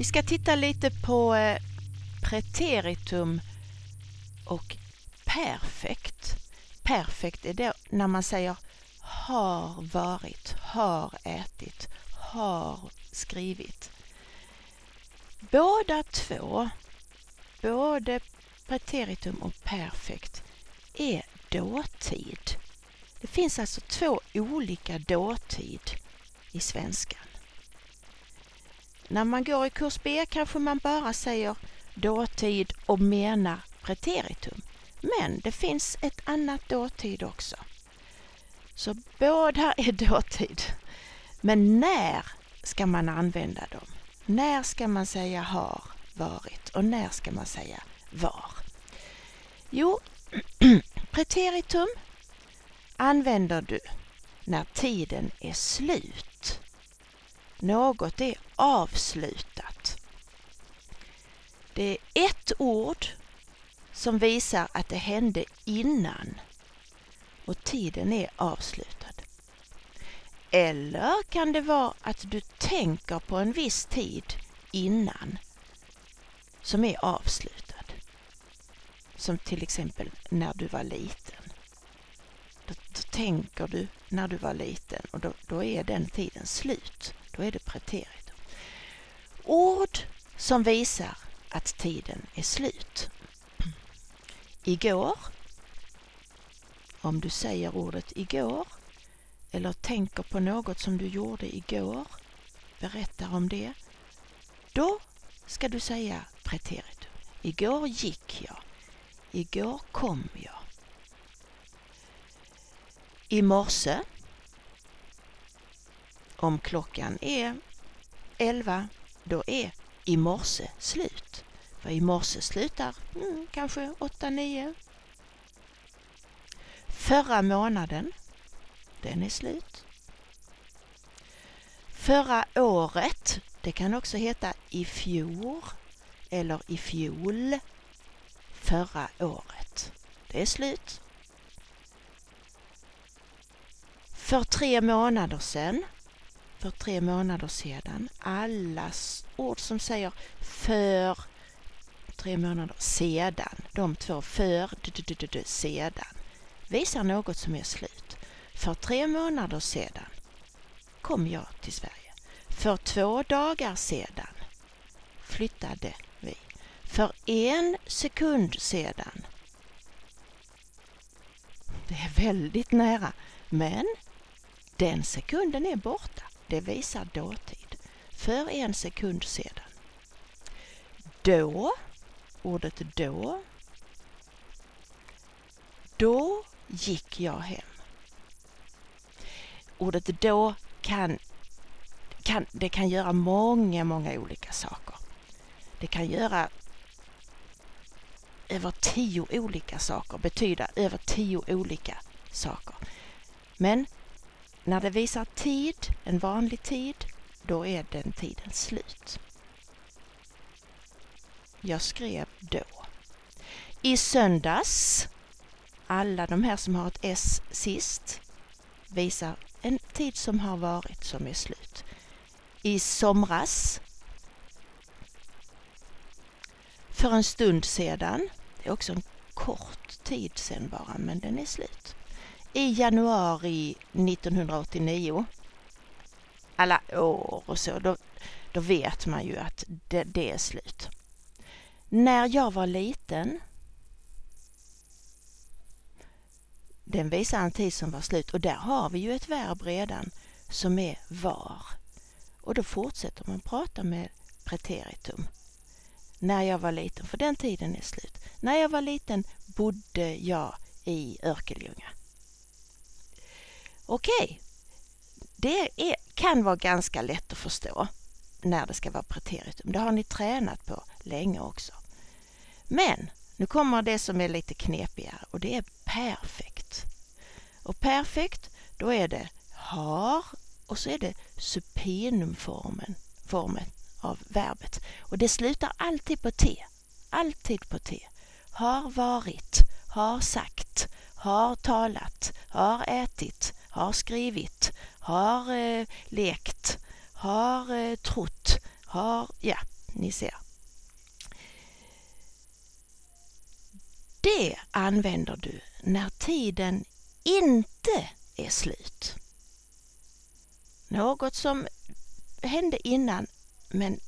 Vi ska titta lite på eh, preteritum och perfekt. Perfekt är det när man säger har varit, har ätit, har skrivit. Båda två, både preteritum och perfekt, är dåtid. Det finns alltså två olika dåtid i svenskan. När man går i kurs B kanske man bara säger dåtid och menar preteritum. Men det finns ett annat dåtid också. Så båda är dåtid. Men när ska man använda dem? När ska man säga har varit och när ska man säga var? Jo, preteritum använder du när tiden är slut. Något är avslutat. Det är ett ord som visar att det hände innan och tiden är avslutad. Eller kan det vara att du tänker på en viss tid innan som är avslutad. Som till exempel när du var liten. Då, då tänker du när du var liten och då, då är den tiden slut. Preteritum. Ord som visar att tiden är slut. Igår. Om du säger ordet igår eller tänker på något som du gjorde igår, berättar om det, då ska du säga preteritum. Igår gick jag. Igår kom jag. I morse, om klockan är 11, då är i morse slut. För i morse slutar mm, kanske 8-9. Förra månaden, den är slut. Förra året, det kan också heta i fjol eller i fjol. Förra året, det är slut. För tre månader sedan, för tre månader sedan, alla ord som säger för tre månader sedan, de två för, sedan, visar något som är slut. För tre månader sedan kom jag till Sverige. För två dagar sedan flyttade vi. För en sekund sedan. Det är väldigt nära, men den sekunden är borta. Det visar dåtid. För en sekund sedan. Då, ordet då. Då gick jag hem. Ordet då kan, kan, det kan göra många, många olika saker. Det kan göra över tio olika saker, betyda över tio olika saker. Men när det visar tid, en vanlig tid, då är den tiden slut. Jag skrev då. I söndags, alla de här som har ett S sist, visar en tid som har varit som är slut. I somras, för en stund sedan, det är också en kort tid sedan bara, men den är slut. I januari 1989, alla år och så, då, då vet man ju att det, det är slut. När jag var liten, den visar en tid som var slut och där har vi ju ett verb redan som är var. Och då fortsätter man prata med preteritum. När jag var liten, för den tiden är slut. När jag var liten bodde jag i Örkelljunga. Okej, det är, kan vara ganska lätt att förstå när det ska vara preteritum. Det har ni tränat på länge också. Men nu kommer det som är lite knepigare och det är perfekt. Och perfekt, då är det har och så är det supinumformen formen av verbet. Och det slutar alltid på T. Alltid på T. Har varit, har sagt, har talat, har ätit, har skrivit, har eh, lekt, har eh, trott, har, ja, ni ser. Det använder du när tiden inte är slut. Något som hände innan men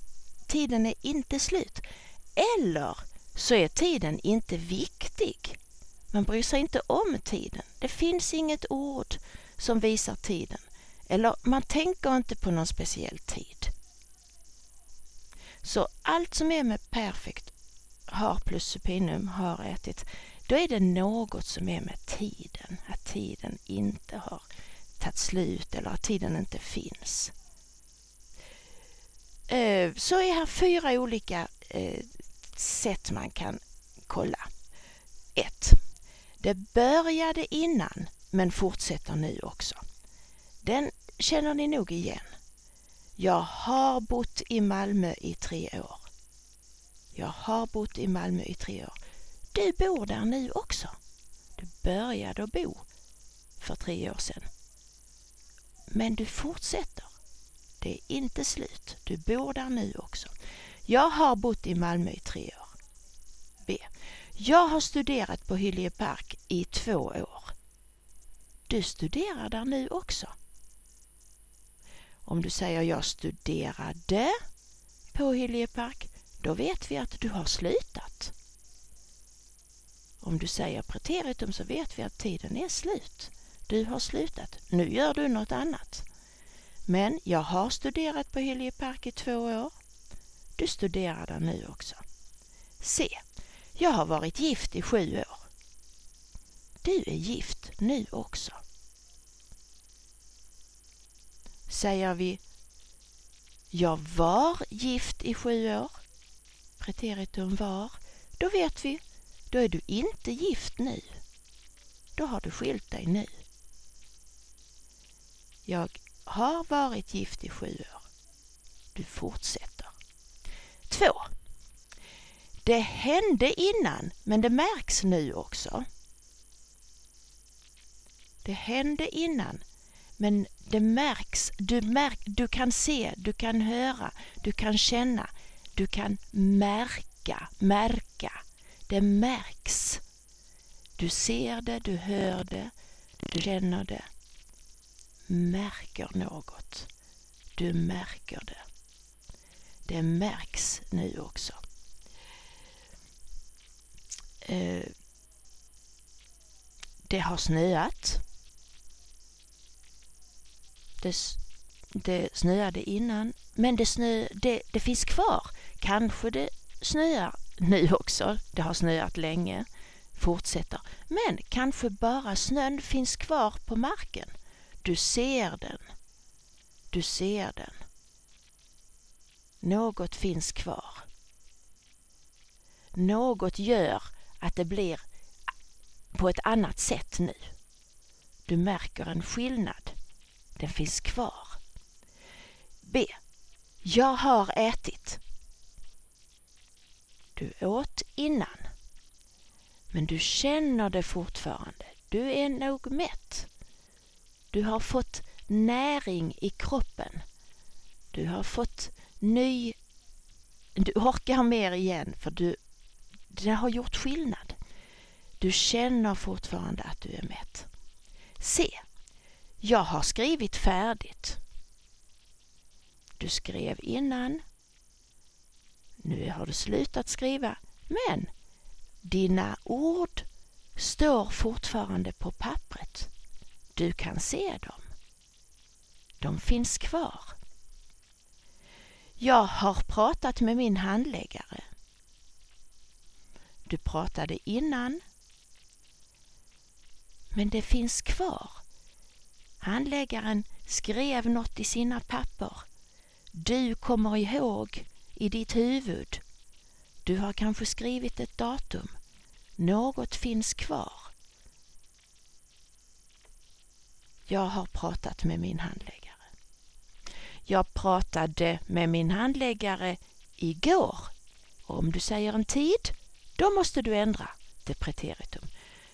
tiden är inte slut. Eller så är tiden inte viktig. Man bryr sig inte om tiden. Det finns inget ord som visar tiden. Eller man tänker inte på någon speciell tid. Så allt som är med perfekt har plus supinum har ätit, då är det något som är med tiden. Att tiden inte har tagit slut eller att tiden inte finns. Eh, så är här fyra olika eh, sätt man kan kolla. 1. Det började innan men fortsätter nu också. Den känner ni nog igen. Jag har bott i Malmö i tre år. Jag har bott i Malmö i tre år. Du bor där nu också. Du började att bo för tre år sedan. Men du fortsätter. Det är inte slut. Du bor där nu också. Jag har bott i Malmö i tre år. B. Jag har studerat på Hyllie Park i två år. Du studerar där nu också. Om du säger jag studerade på Hyljepark, då vet vi att du har slutat. Om du säger preteritum så vet vi att tiden är slut. Du har slutat. Nu gör du något annat. Men jag har studerat på Hyljepark i två år. Du studerar där nu också. C. Jag har varit gift i sju år. Du är gift nu också. Säger vi jag var gift i sju år, preteritum var, då vet vi, då är du inte gift nu. Då har du skilt dig nu. Jag har varit gift i sju år. Du fortsätter. Två. Det hände innan, men det märks nu också. Det hände innan, men det märks. Du, märk, du kan se, du kan höra, du kan känna, du kan märka, märka. Det märks. Du ser det, du hör det, du känner det. Märker något. Du märker det. Det märks nu också. Eh, det har snöat. Det, det snöade innan, men det, snö, det, det finns kvar. Kanske det snöar nu också. Det har snöat länge, fortsätter. Men kanske bara snön finns kvar på marken. Du ser den. Du ser den. Något finns kvar. Något gör att det blir på ett annat sätt nu. Du märker en skillnad. Den finns kvar. B. Jag har ätit. Du åt innan. Men du känner det fortfarande. Du är nog mätt. Du har fått näring i kroppen. Du har fått ny... Du orkar mer igen för du, det har gjort skillnad. Du känner fortfarande att du är mätt. C. Jag har skrivit färdigt. Du skrev innan. Nu har du slutat skriva. Men dina ord står fortfarande på pappret. Du kan se dem. De finns kvar. Jag har pratat med min handläggare. Du pratade innan. Men det finns kvar. Handläggaren skrev något i sina papper. Du kommer ihåg i ditt huvud. Du har kanske skrivit ett datum. Något finns kvar. Jag har pratat med min handläggare. Jag pratade med min handläggare igår. Om du säger en tid, då måste du ändra det preteritum.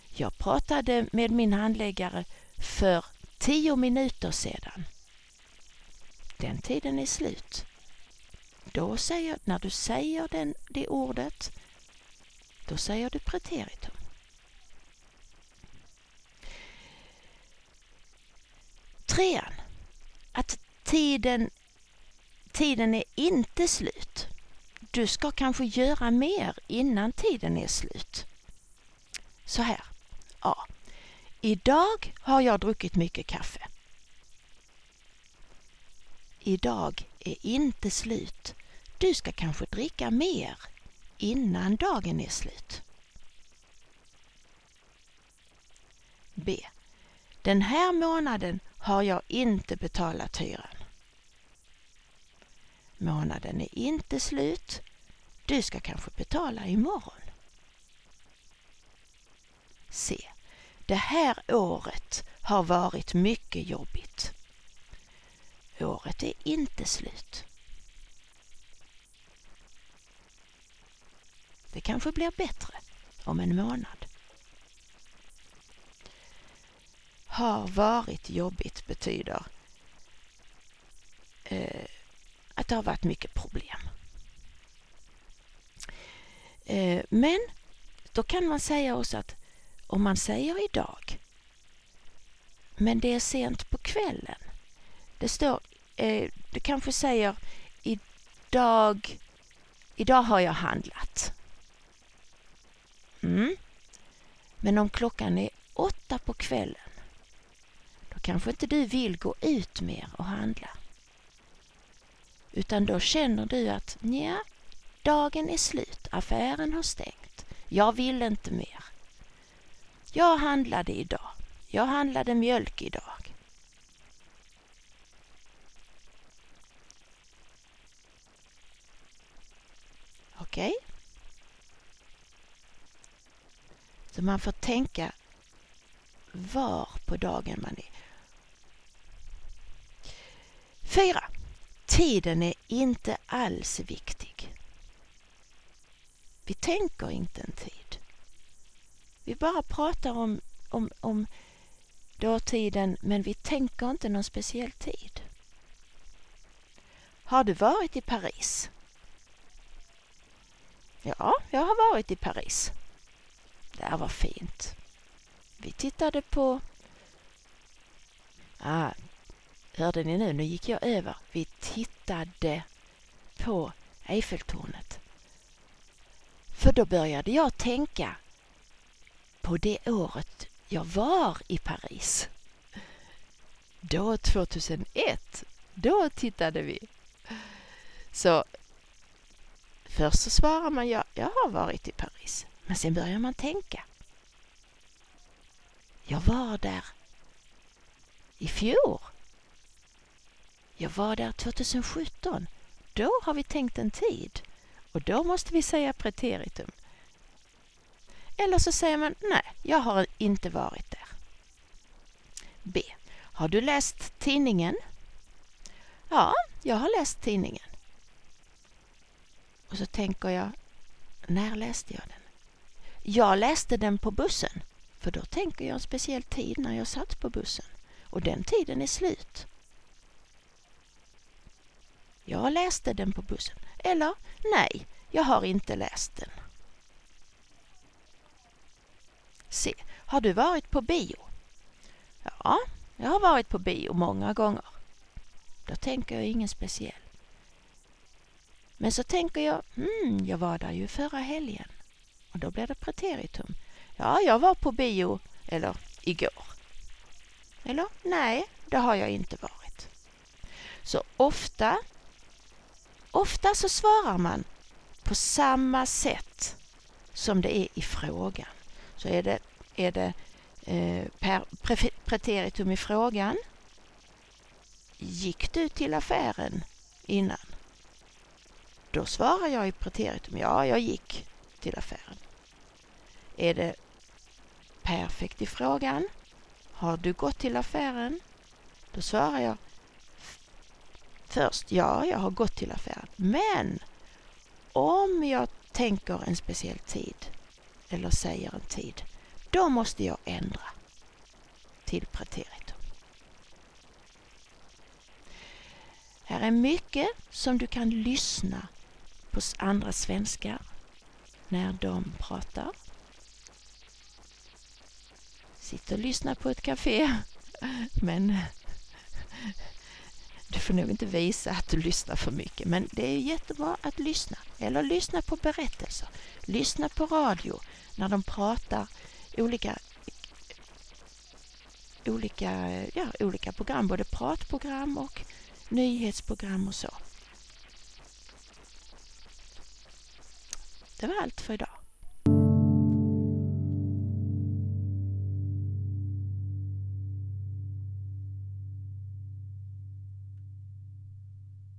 Jag pratade med min handläggare för tio minuter sedan. Den tiden är slut. då säger, när du säger den, det ordet, då säger du preteritum. Trean, att tiden, tiden är inte slut. Du ska kanske göra mer innan tiden är slut. Så här. A. Idag har jag druckit mycket kaffe. Idag är inte slut. Du ska kanske dricka mer innan dagen är slut. B. Den här månaden har jag inte betalat hyran. Månaden är inte slut. Du ska kanske betala imorgon. C. Det här året har varit mycket jobbigt. Året är inte slut. Det kanske blir bättre om en månad. Har varit jobbigt betyder eh, att det har varit mycket problem. Eh, men då kan man säga också att om man säger idag men det är sent på kvällen. Det står, eh, du kanske säger idag, idag har jag handlat. Mm. Men om klockan är åtta på kvällen, då kanske inte du vill gå ut mer och handla. Utan då känner du att nja, dagen är slut, affären har stängt, jag vill inte mer. Jag handlade idag, jag handlade mjölk idag. Okej? Okay? Så man får tänka var på dagen man är. Fyra. Tiden är inte alls viktig. Vi tänker inte en tid. Vi bara pratar om, om, om dåtiden men vi tänker inte någon speciell tid. Har du varit i Paris? Ja, jag har varit i Paris. Det här var fint. Vi tittade på... Ah, hörde ni nu? Nu gick jag över. Vi tittade på Eiffeltornet. För då började jag tänka på det året jag var i Paris. Då 2001, då tittade vi. Så först så svarar man ja, jag har varit i Paris. Men sen börjar man tänka. Jag var där i fjol. Jag var där 2017. Då har vi tänkt en tid och då måste vi säga preteritum. Eller så säger man nej, jag har inte varit där. B. Har du läst tidningen? Ja, jag har läst tidningen. Och så tänker jag, när läste jag den? Jag läste den på bussen, för då tänker jag en speciell tid när jag satt på bussen. Och den tiden är slut. Jag läste den på bussen. Eller, nej, jag har inte läst den. C. Har du varit på bio? Ja, jag har varit på bio många gånger. Då tänker jag ingen speciell. Men så tänker jag, hmm, jag var där ju förra helgen. Och då blir det preteritum. Ja, jag var på bio, eller igår. Eller nej, det har jag inte varit. Så ofta, ofta så svarar man på samma sätt som det är i frågan. Så är det, är det eh, per, pre, preteritum i frågan. Gick du till affären innan? Då svarar jag i preteritum, ja, jag gick till affären. Är det perfekt i frågan? Har du gått till affären? Då svarar jag först, ja, jag har gått till affären. Men om jag tänker en speciell tid eller säger en tid, då måste jag ändra till preteritum. Här är mycket som du kan lyssna på andra svenskar när de pratar. Sitt och lyssna på ett café. Men du får nog inte visa att du lyssnar för mycket. Men det är jättebra att lyssna. Eller lyssna på berättelser. Lyssna på radio när de pratar olika olika, ja, olika program, både pratprogram och nyhetsprogram och så. Det var allt för idag.